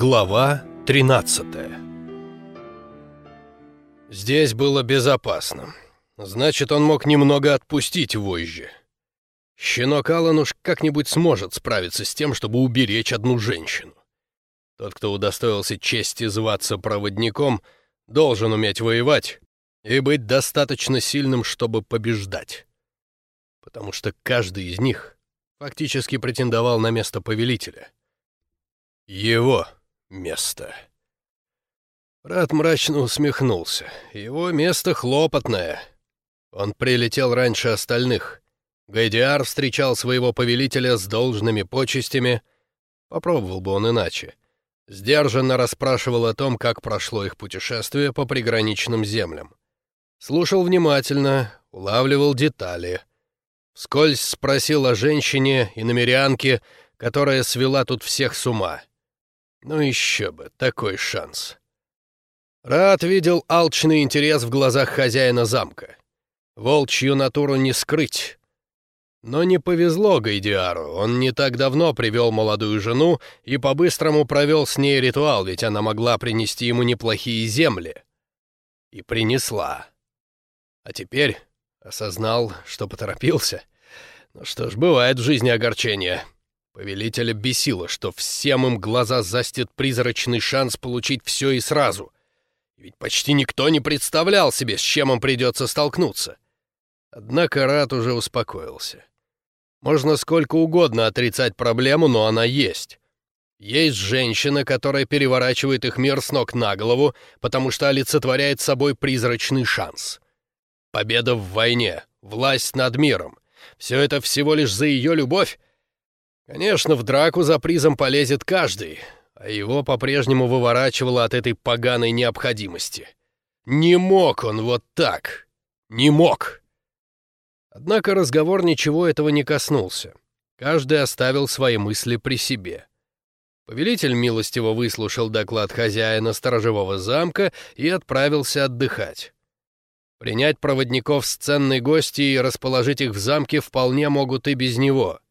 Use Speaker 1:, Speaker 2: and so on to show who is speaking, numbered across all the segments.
Speaker 1: Глава 13 Здесь было безопасно. Значит, он мог немного отпустить вожжи. Щенок Аллан уж как-нибудь сможет справиться с тем, чтобы уберечь одну женщину. Тот, кто удостоился чести зваться проводником, должен уметь воевать и быть достаточно сильным, чтобы побеждать. Потому что каждый из них фактически претендовал на место повелителя. Его место. Рад мрачно усмехнулся. Его место хлопотное. Он прилетел раньше остальных. Гайдиар встречал своего повелителя с должными почестями. Попробовал бы он иначе. Сдержанно расспрашивал о том, как прошло их путешествие по приграничным землям. Слушал внимательно, улавливал детали. Вскользь спросил о женщине и намерянке, которая свела тут всех с ума. Ну еще бы, такой шанс. Рад видел алчный интерес в глазах хозяина замка. Волчью натуру не скрыть. Но не повезло Гайдиару, он не так давно привел молодую жену и по-быстрому провел с ней ритуал, ведь она могла принести ему неплохие земли. И принесла. А теперь осознал, что поторопился. Ну что ж, бывает в жизни огорчение. Повелителя бесило, что всем им глаза застит призрачный шанс получить все и сразу. Ведь почти никто не представлял себе, с чем им придется столкнуться. Однако Рат уже успокоился. Можно сколько угодно отрицать проблему, но она есть. Есть женщина, которая переворачивает их мир с ног на голову, потому что олицетворяет собой призрачный шанс. Победа в войне, власть над миром — все это всего лишь за ее любовь, Конечно, в драку за призом полезет каждый, а его по-прежнему выворачивало от этой поганой необходимости. Не мог он вот так. Не мог. Однако разговор ничего этого не коснулся. Каждый оставил свои мысли при себе. Повелитель милостиво выслушал доклад хозяина сторожевого замка и отправился отдыхать. Принять проводников с ценной гости и расположить их в замке вполне могут и без него —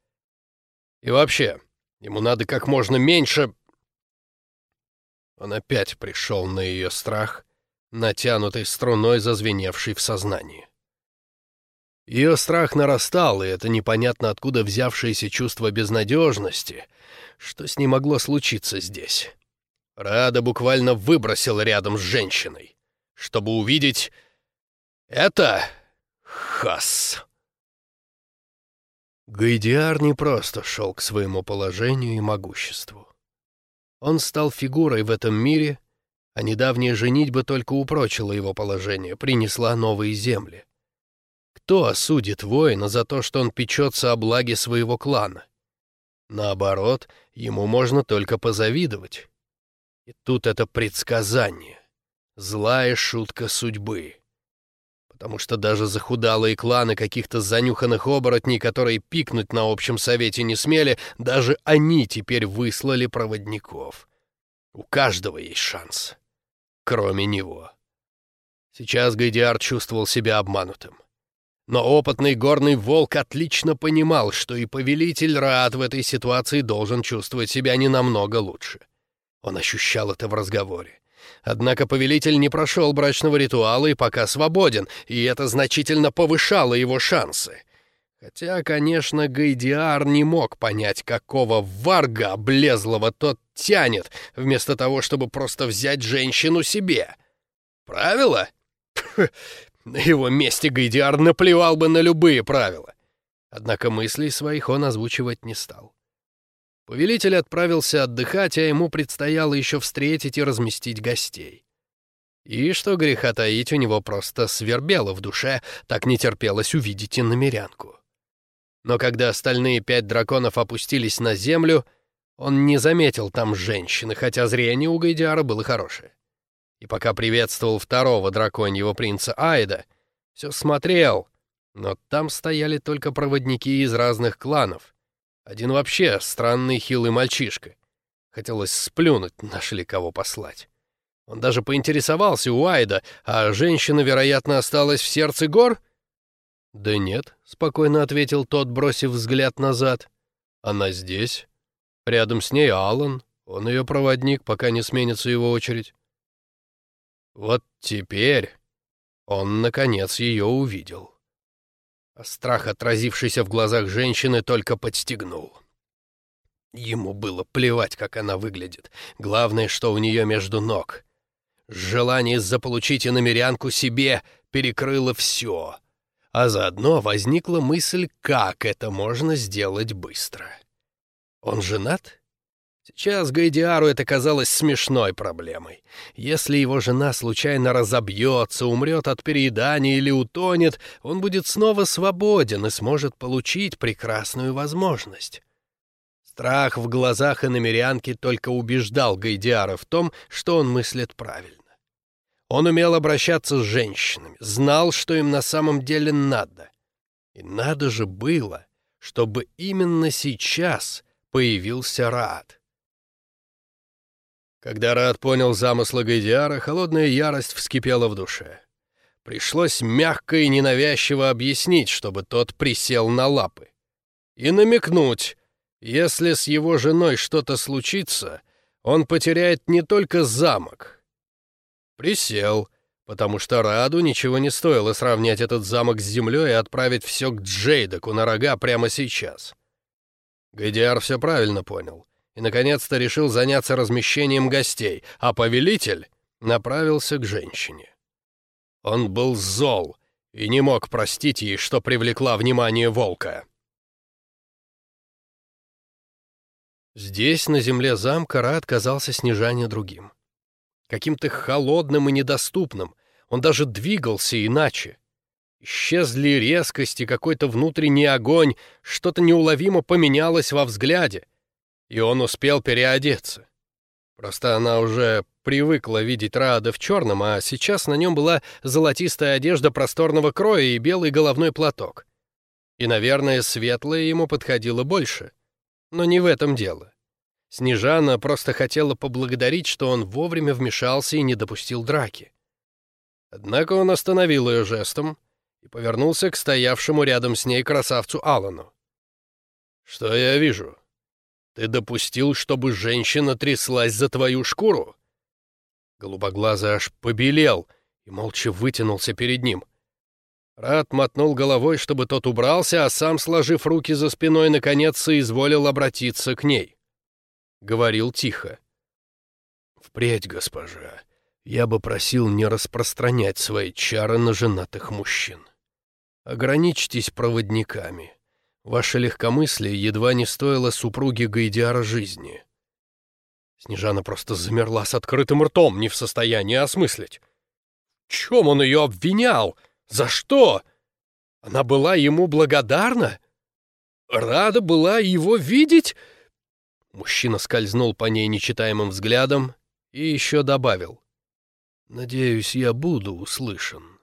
Speaker 1: и вообще, ему надо как можно меньше...» Он опять пришел на ее страх, натянутой струной, зазвеневший в сознании. Ее страх нарастал, и это непонятно откуда взявшееся чувство безнадежности, что с ней могло случиться здесь. Рада буквально выбросил рядом с женщиной, чтобы увидеть... Это... Хас. Гайдиар не просто шел к своему положению и могуществу. Он стал фигурой в этом мире, а недавняя женитьба только упрочила его положение, принесла новые земли. Кто осудит воина за то, что он печется о благе своего клана? Наоборот, ему можно только позавидовать. И тут это предсказание, злая шутка судьбы потому что даже захудалые кланы каких-то занюханных оборотней, которые пикнуть на общем совете не смели, даже они теперь выслали проводников. У каждого есть шанс. Кроме него. Сейчас Гайдиар чувствовал себя обманутым. Но опытный горный волк отлично понимал, что и повелитель Раат в этой ситуации должен чувствовать себя не намного лучше. Он ощущал это в разговоре. Однако повелитель не прошел брачного ритуала и пока свободен, и это значительно повышало его шансы. Хотя, конечно, Гайдиар не мог понять, какого варга облезлого тот тянет, вместо того, чтобы просто взять женщину себе. Правила? На его месте Гайдиар наплевал бы на любые правила. Однако мыслей своих он озвучивать не стал. Повелитель отправился отдыхать, а ему предстояло еще встретить и разместить гостей. И что греха таить, у него просто свербело в душе, так не терпелось увидеть и намерянку. Но когда остальные пять драконов опустились на землю, он не заметил там женщины, хотя зрение у Гайдиара было хорошее. И пока приветствовал второго драконьего принца Айда, все смотрел, но там стояли только проводники из разных кланов — один вообще странный хилый мальчишка. Хотелось сплюнуть, нашли кого послать. Он даже поинтересовался у Айда, а женщина, вероятно, осталась в сердце гор? «Да нет», — спокойно ответил тот, бросив взгляд назад. «Она здесь. Рядом с ней Алан. Он ее проводник, пока не сменится его очередь. Вот теперь он, наконец, ее увидел. Страх, отразившийся в глазах женщины, только подстегнул. Ему было плевать, как она выглядит. Главное, что у нее между ног. Желание заполучить иномерянку себе перекрыло все. А заодно возникла мысль, как это можно сделать быстро. Он женат? Сейчас Гайдиару это казалось смешной проблемой. Если его жена случайно разобьется, умрет от переедания или утонет, он будет снова свободен и сможет получить прекрасную возможность. Страх в глазах иномерянки только убеждал Гайдиара в том, что он мыслит правильно. Он умел обращаться с женщинами, знал, что им на самом деле надо. И надо же было, чтобы именно сейчас появился Рад. Когда Рад понял замыслы Гайдиара, холодная ярость вскипела в душе. Пришлось мягко и ненавязчиво объяснить, чтобы тот присел на лапы. И намекнуть, если с его женой что-то случится, он потеряет не только замок. Присел, потому что Раду ничего не стоило сравнять этот замок с землей и отправить все к Джейдаку на рога прямо сейчас. Гайдиар все правильно понял и, наконец-то, решил заняться размещением гостей, а повелитель направился к женщине. Он был зол и не мог простить ей, что привлекла внимание волка. Здесь, на земле замка, Ра отказался снижания другим. Каким-то холодным и недоступным, он даже двигался иначе. Исчезли резкость и какой-то внутренний огонь, что-то неуловимо поменялось во взгляде, и он успел переодеться. Просто она уже привыкла видеть Раада в черном, а сейчас на нем была золотистая одежда просторного кроя и белый головной платок. И, наверное, светлое ему подходило больше. Но не в этом дело. Снежана просто хотела поблагодарить, что он вовремя вмешался и не допустил драки. Однако он остановил ее жестом и повернулся к стоявшему рядом с ней красавцу Алану. «Что я вижу? Ты допустил, чтобы женщина тряслась за твою шкуру?» Голубоглазый аж побелел и молча вытянулся перед ним. Рад мотнул головой, чтобы тот убрался, а сам, сложив руки за спиной, наконец соизволил обратиться к ней. Говорил тихо. «Впредь, госпожа, я бы просил не распространять свои чары на женатых мужчин. Ограничьтесь проводниками. Ваше легкомыслие едва не стоило супруге Гайдиара жизни». Снежана просто замерла с открытым ртом, не в состоянии осмыслить. В чем он ее обвинял? — за что? Она была ему благодарна? Рада была его видеть? Мужчина скользнул по ней нечитаемым взглядом и еще добавил. «Надеюсь, я буду услышан.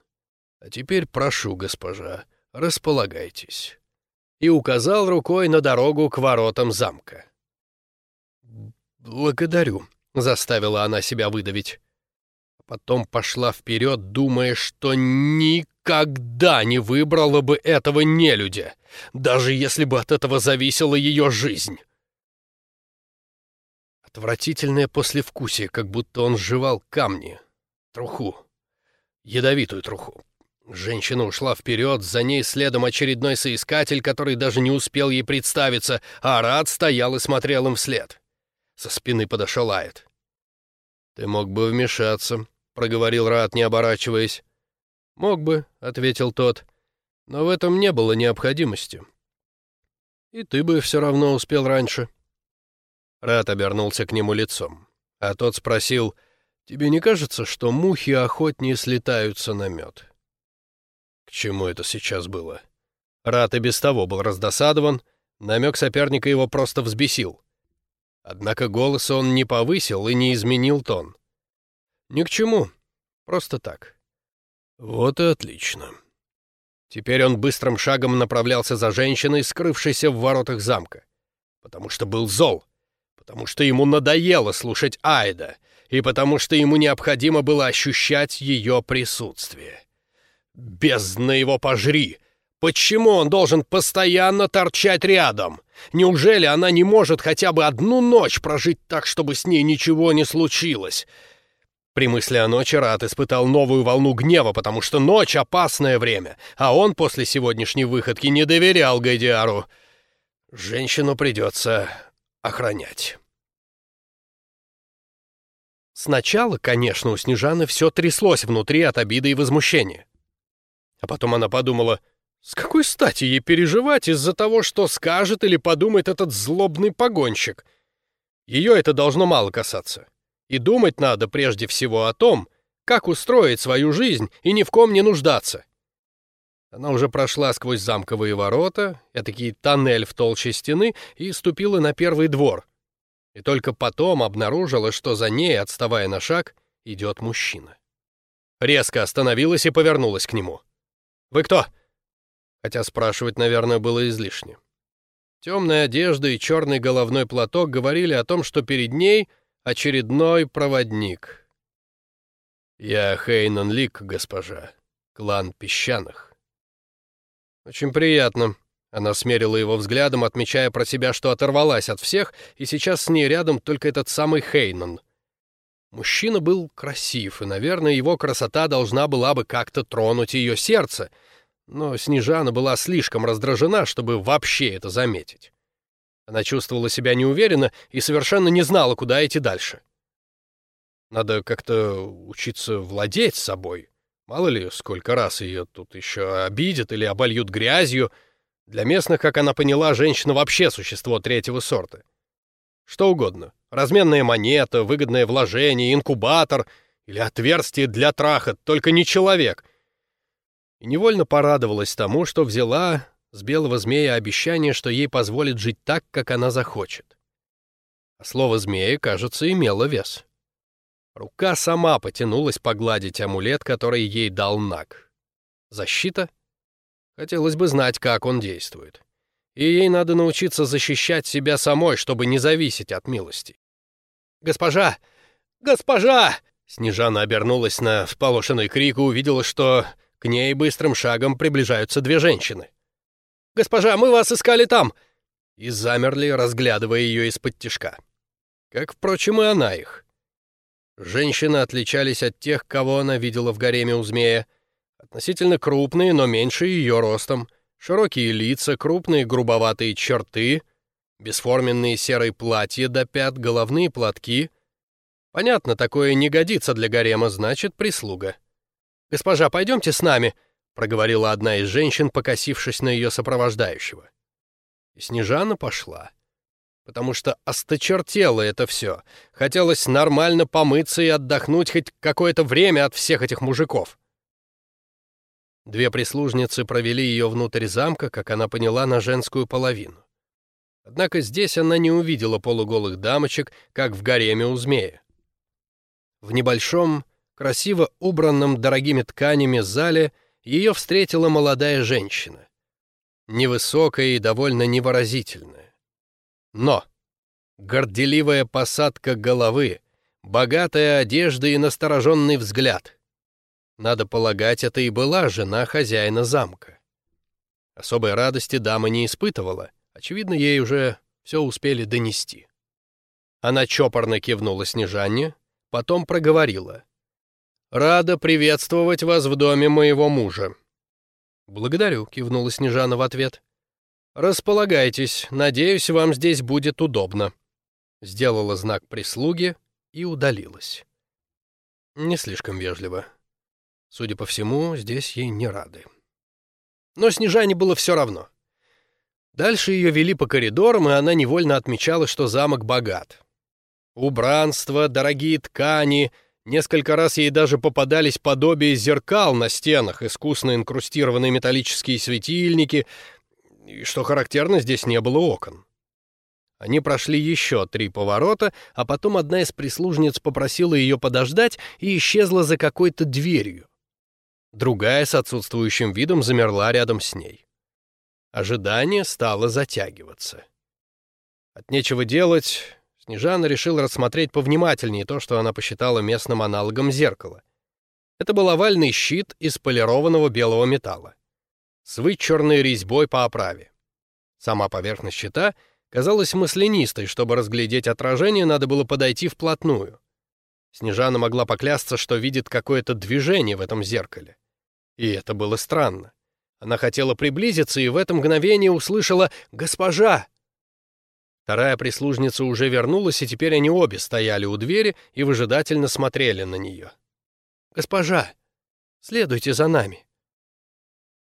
Speaker 1: А теперь прошу, госпожа, располагайтесь». И указал рукой на дорогу к воротам замка. «Благодарю», — заставила она себя выдавить. Потом пошла вперед, думая, что никогда не выбрала бы этого нелюдя, даже если бы от этого зависела ее жизнь. Отвратительное послевкусие, как будто он жевал камни, труху, ядовитую труху. Женщина ушла вперед, за ней следом очередной соискатель, который даже не успел ей представиться, а Рад стоял и смотрел им вслед. Со спины подошел Айд. «Ты мог бы вмешаться», — проговорил Рад, не оборачиваясь. «Мог бы», — ответил тот, — «но в этом не было необходимости». «И ты бы все равно успел раньше». Рат обернулся к нему лицом, а тот спросил, «Тебе не кажется, что мухи охотнее слетаются на мед?» К чему это сейчас было? Рат и без того был раздосадован, намек соперника его просто взбесил. Однако голос он не повысил и не изменил тон. «Ни к чему, просто так». Вот и отлично. Теперь он быстрым шагом направлялся за женщиной, скрывшейся в воротах замка. Потому что был зол, потому что ему надоело слушать Айда, и потому что ему необходимо было ощущать ее присутствие. Бездна его пожри! Почему он должен постоянно торчать рядом? Неужели она не может хотя бы одну ночь прожить так, чтобы с ней ничего не случилось? При мысли о ночи Рат испытал новую волну гнева, потому что ночь — опасное время, а он после сегодняшней выходки не доверял Гайдиару. Женщину придется охранять. Сначала, конечно, у Снежаны все тряслось внутри от обиды и возмущения. А потом она подумала, с какой стати ей переживать из-за того, что скажет или подумает этот злобный погонщик? Ее это должно мало касаться. И думать надо прежде всего о том, как устроить свою жизнь и ни в ком не нуждаться. Она уже прошла сквозь замковые ворота, этакий тоннель в толще стены, и ступила на первый двор. И только потом обнаружила, что за ней, отставая на шаг, идет мужчина. Резко остановилась и повернулась к нему. «Вы кто?» Хотя спрашивать, наверное, было излишне. Темная одежда и черный головной платок говорили о том, что перед ней очередной проводник. «Я Хейнон Лик, госпожа, клан песчаных». «Очень приятно». Она смерила его взглядом, отмечая про себя, что оторвалась от всех, и сейчас с ней рядом только этот самый Хейнон. Мужчина был красив, и, наверное, его красота должна была бы как-то тронуть ее сердце, но Снежана была слишком раздражена, чтобы вообще это заметить. Она чувствовала себя неуверенно и совершенно не знала, куда идти дальше. Надо как-то учиться владеть собой. Мало ли, сколько раз ее тут еще обидят или обольют грязью. Для местных, как она поняла, женщина вообще существо третьего сорта. Что угодно. Разменная монета, выгодное вложение, инкубатор или отверстие для траха, только не человек. И невольно порадовалась тому, что взяла с белого змея обещание, что ей позволит жить так, как она захочет. А слово «змея», кажется, имело вес. Рука сама потянулась погладить амулет, который ей дал Наг. Защита? Хотелось бы знать, как он действует. И ей надо научиться защищать себя самой, чтобы не зависеть от милости. «Госпожа! Госпожа!» Снежана обернулась на всполошенный крик и увидела, что к ней быстрым шагом приближаются две женщины. «Госпожа, мы вас искали там!» И замерли, разглядывая ее из-под тишка. Как, впрочем, и она их. Женщины отличались от тех, кого она видела в гареме у змея. Относительно крупные, но меньше ее ростом. Широкие лица, крупные грубоватые черты, бесформенные серые платья до пят, головные платки. Понятно, такое не годится для гарема, значит, прислуга. «Госпожа, пойдемте с нами», проговорила одна из женщин, покосившись на ее сопровождающего. И Снежана пошла. Потому что осточертело это все. Хотелось нормально помыться и отдохнуть хоть какое-то время от всех этих мужиков. Две прислужницы провели ее внутрь замка, как она поняла, на женскую половину. Однако здесь она не увидела полуголых дамочек, как в гареме у змея. В небольшом, красиво убранном дорогими тканями зале — ее встретила молодая женщина. Невысокая и довольно невыразительная. Но горделивая посадка головы, богатая одежда и настороженный взгляд. Надо полагать, это и была жена хозяина замка. Особой радости дама не испытывала, очевидно, ей уже все успели донести. Она чопорно кивнула Снежане, потом проговорила. «Рада приветствовать вас в доме моего мужа». «Благодарю», — кивнула Снежана в ответ. «Располагайтесь, надеюсь, вам здесь будет удобно». Сделала знак прислуги и удалилась. Не слишком вежливо. Судя по всему, здесь ей не рады. Но Снежане было все равно. Дальше ее вели по коридорам, и она невольно отмечала, что замок богат. Убранство, дорогие ткани — Несколько раз ей даже попадались подобия зеркал на стенах, искусно инкрустированные металлические светильники, и, что характерно, здесь не было окон. Они прошли еще три поворота, а потом одна из прислужниц попросила ее подождать и исчезла за какой-то дверью. Другая с отсутствующим видом замерла рядом с ней. Ожидание стало затягиваться. От нечего делать, Снежана решила рассмотреть повнимательнее то, что она посчитала местным аналогом зеркала. Это был овальный щит из полированного белого металла с вычурной резьбой по оправе. Сама поверхность щита казалась маслянистой, чтобы разглядеть отражение, надо было подойти вплотную. Снежана могла поклясться, что видит какое-то движение в этом зеркале. И это было странно. Она хотела приблизиться и в это мгновение услышала «Госпожа!». Вторая прислужница уже вернулась, и теперь они обе стояли у двери и выжидательно смотрели на нее. «Госпожа, следуйте за нами».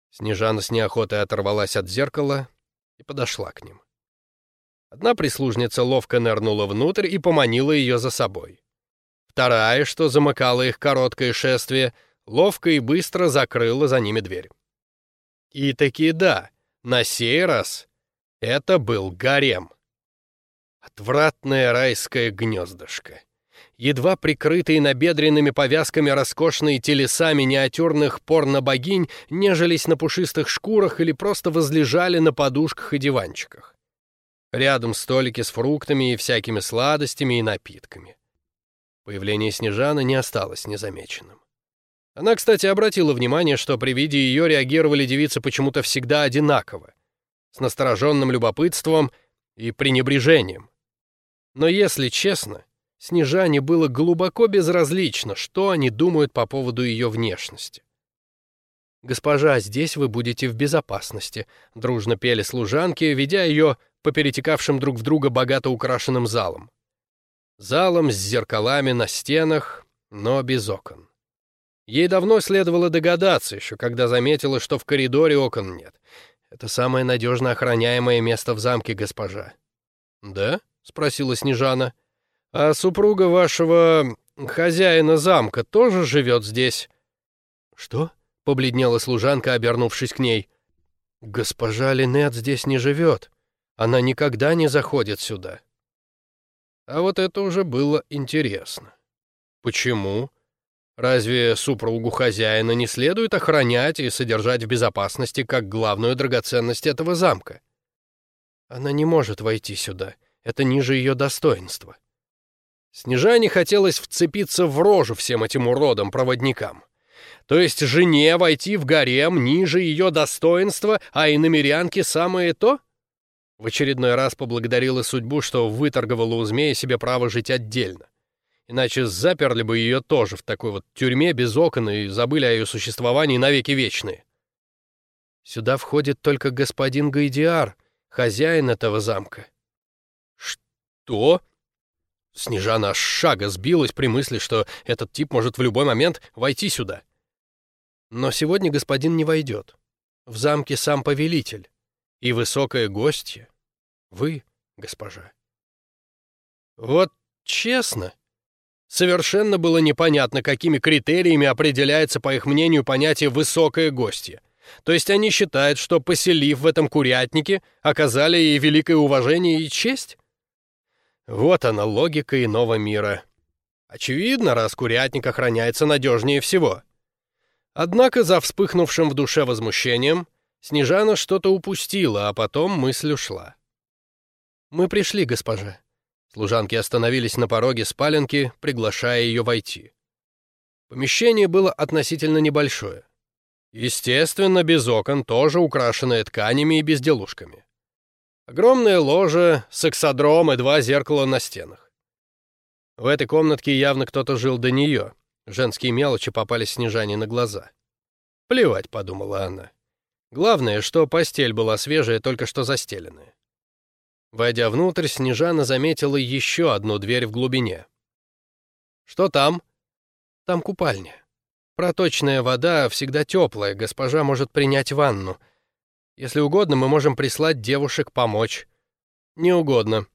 Speaker 1: Снежана с неохотой оторвалась от зеркала и подошла к ним. Одна прислужница ловко нырнула внутрь и поманила ее за собой. Вторая, что замыкала их короткое шествие, ловко и быстро закрыла за ними дверь. И таки да, на сей раз это был гарем. Отвратное райское гнездышко. Едва прикрытые набедренными повязками роскошные телеса миниатюрных порно-богинь нежились на пушистых шкурах или просто возлежали на подушках и диванчиках. Рядом столики с фруктами и всякими сладостями и напитками. Появление Снежаны не осталось незамеченным. Она, кстати, обратила внимание, что при виде ее реагировали девицы почему-то всегда одинаково, с настороженным любопытством и пренебрежением. Но если честно, Снежане было глубоко безразлично, что они думают по поводу ее внешности. «Госпожа, здесь вы будете в безопасности», — дружно пели служанки, ведя ее по перетекавшим друг в друга богато украшенным залам. Залом с зеркалами на стенах, но без окон. Ей давно следовало догадаться, еще когда заметила, что в коридоре окон нет. Это самое надежно охраняемое место в замке, госпожа. «Да?» — спросила Снежана. «А супруга вашего хозяина замка тоже живет здесь?» «Что?» — побледнела служанка, обернувшись к ней. «Госпожа Линет здесь не живет. Она никогда не заходит сюда». А вот это уже было интересно. Почему? Разве супругу хозяина не следует охранять и содержать в безопасности как главную драгоценность этого замка? Она не может войти сюда. Это ниже ее достоинства. Снежане хотелось вцепиться в рожу всем этим уродам-проводникам. То есть жене войти в гарем ниже ее достоинства, а и намерянке самое то? В очередной раз поблагодарила судьбу, что выторговала у змея себе право жить отдельно. Иначе заперли бы ее тоже в такой вот тюрьме без окон и забыли о ее существовании навеки вечные. Сюда входит только господин Гайдиар, хозяин этого замка. Что? Снежана аж шага сбилась при мысли, что этот тип может в любой момент войти сюда. Но сегодня господин не войдет. В замке сам повелитель. И высокое гостье — вы, госпожа. Вот честно, совершенно было непонятно, какими критериями определяется, по их мнению, понятие «высокое гостье». То есть они считают, что, поселив в этом курятнике, оказали ей великое уважение и честь? Вот она, логика иного мира. Очевидно, раз курятник охраняется надежнее всего. Однако за вспыхнувшим в душе возмущением Снежана что-то упустила, а потом мысль ушла. «Мы пришли, госпожа». Служанки остановились на пороге спаленки, приглашая ее войти. Помещение было относительно небольшое. Естественно, без окон, тоже украшенное тканями и безделушками. Огромное ложе, сексодром и два зеркала на стенах. В этой комнатке явно кто-то жил до нее. Женские мелочи попали Снежане на глаза. «Плевать», — подумала она. Главное, что постель была свежая, только что застеленная. Войдя внутрь, Снежана заметила еще одну дверь в глубине. «Что там?» «Там купальня. Проточная вода всегда теплая, госпожа может принять ванну. Если угодно, мы можем прислать девушек помочь». «Не угодно.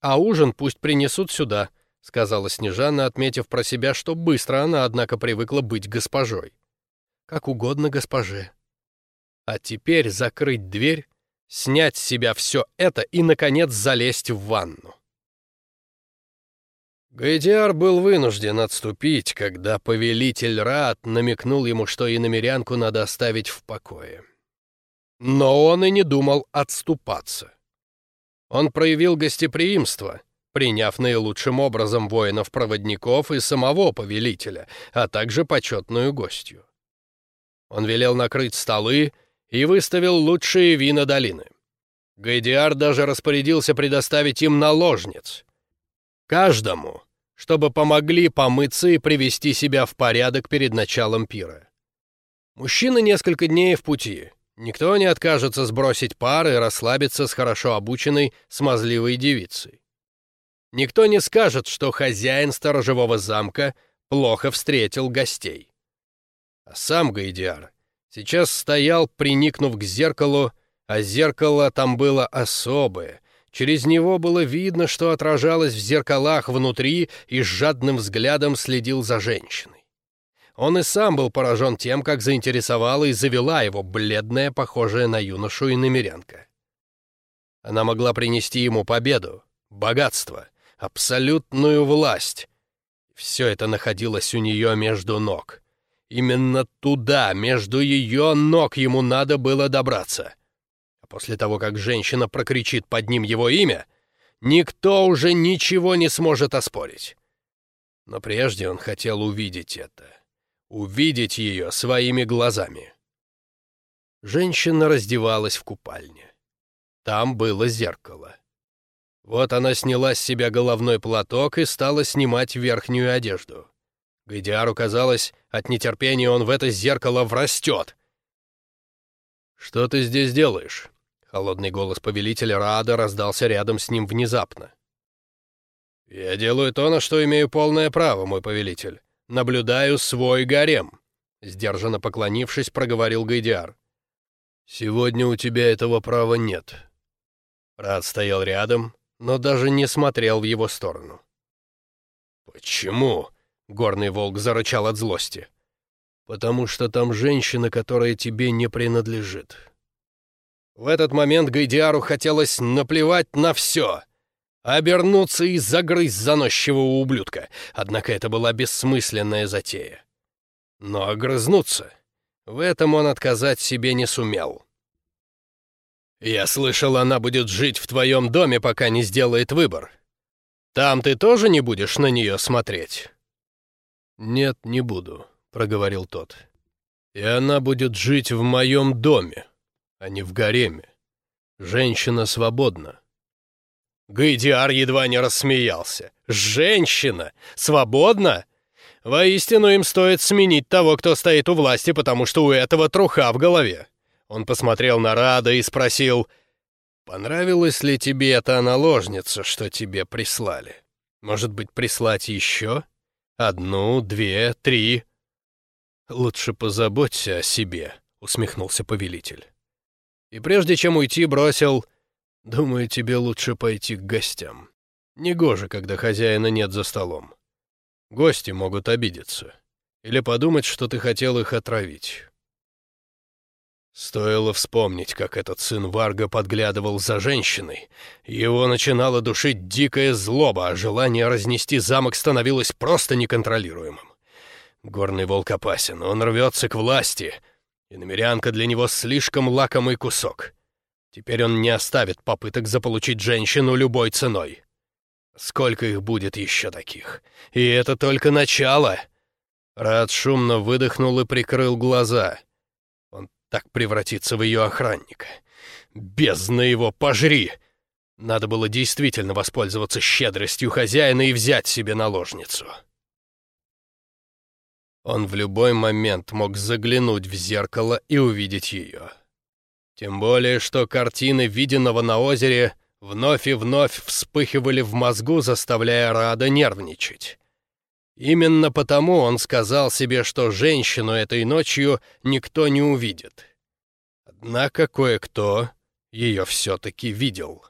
Speaker 1: А ужин пусть принесут сюда», — сказала Снежана, отметив про себя, что быстро она, однако, привыкла быть госпожой. «Как угодно госпоже», а теперь закрыть дверь, снять с себя все это и, наконец, залезть в ванну. Гайдиар был вынужден отступить, когда повелитель Рад намекнул ему, что и намерянку надо оставить в покое. Но он и не думал отступаться. Он проявил гостеприимство, приняв наилучшим образом воинов-проводников и самого повелителя, а также почетную гостью. Он велел накрыть столы и выставил лучшие вина долины. Гайдиар даже распорядился предоставить им наложниц. Каждому, чтобы помогли помыться и привести себя в порядок перед началом пира. Мужчины несколько дней в пути. Никто не откажется сбросить пары и расслабиться с хорошо обученной, смазливой девицей. Никто не скажет, что хозяин сторожевого замка плохо встретил гостей. А сам Гайдиар сейчас стоял, приникнув к зеркалу, а зеркало там было особое. Через него было видно, что отражалось в зеркалах внутри, и с жадным взглядом следил за женщиной. Он и сам был поражен тем, как заинтересовала и завела его бледная, похожая на юношу и намерянка. Она могла принести ему победу, богатство, абсолютную власть. Все это находилось у нее между ног. Именно туда, между ее ног, ему надо было добраться после того, как женщина прокричит под ним его имя, никто уже ничего не сможет оспорить. Но прежде он хотел увидеть это. Увидеть ее своими глазами. Женщина раздевалась в купальне. Там было зеркало. Вот она сняла с себя головной платок и стала снимать верхнюю одежду. Гайдиару казалось, от нетерпения он в это зеркало врастет. «Что ты здесь делаешь?» Холодный голос повелителя Раада раздался рядом с ним внезапно. «Я делаю то, на что имею полное право, мой повелитель. Наблюдаю свой гарем», — сдержанно поклонившись, проговорил Гайдиар. «Сегодня у тебя этого права нет». Рад стоял рядом, но даже не смотрел в его сторону. «Почему?» — горный волк зарычал от злости. «Потому что там женщина, которая тебе не принадлежит». В этот момент Гайдиару хотелось наплевать на все. Обернуться и загрызть заносчивого ублюдка. Однако это была бессмысленная затея. Но огрызнуться — в этом он отказать себе не сумел. «Я слышал, она будет жить в твоем доме, пока не сделает выбор. Там ты тоже не будешь на нее смотреть?» «Нет, не буду», — проговорил тот. «И она будет жить в моем доме, а не в гареме. Женщина свободна». Гайдиар едва не рассмеялся. «Женщина? Свободна? Воистину им стоит сменить того, кто стоит у власти, потому что у этого труха в голове». Он посмотрел на Рада и спросил, «Понравилась ли тебе эта наложница, что тебе прислали? Может быть, прислать еще? Одну, две, три?» «Лучше позаботься о себе», — усмехнулся повелитель и прежде чем уйти, бросил «Думаю, тебе лучше пойти к гостям. Негоже, когда хозяина нет за столом. Гости могут обидеться или подумать, что ты хотел их отравить». Стоило вспомнить, как этот сын Варга подглядывал за женщиной. Его начинало душить дикая злоба, а желание разнести замок становилось просто неконтролируемым. Горный волк опасен, он рвется к власти — и намерянка для него слишком лакомый кусок. Теперь он не оставит попыток заполучить женщину любой ценой. Сколько их будет еще таких? И это только начало. Рад шумно выдохнул и прикрыл глаза. Так превратится в ее охранника. Бездна его, пожри! Надо было действительно воспользоваться щедростью хозяина и взять себе наложницу. Он в любой момент мог заглянуть в зеркало и увидеть ее. Тем более, что картины виденного на озере вновь и вновь вспыхивали в мозгу, заставляя Рада нервничать. Именно потому он сказал себе, что женщину этой ночью никто не увидит. Однако кое-кто ее все-таки видел.